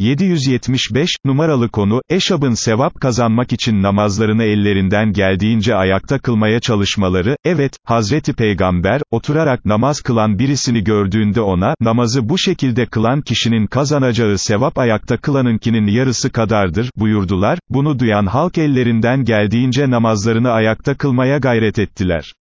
775, numaralı konu, Eşab'ın sevap kazanmak için namazlarını ellerinden geldiğince ayakta kılmaya çalışmaları, evet, Hazreti Peygamber, oturarak namaz kılan birisini gördüğünde ona, namazı bu şekilde kılan kişinin kazanacağı sevap ayakta kılanınkinin yarısı kadardır, buyurdular, bunu duyan halk ellerinden geldiğince namazlarını ayakta kılmaya gayret ettiler.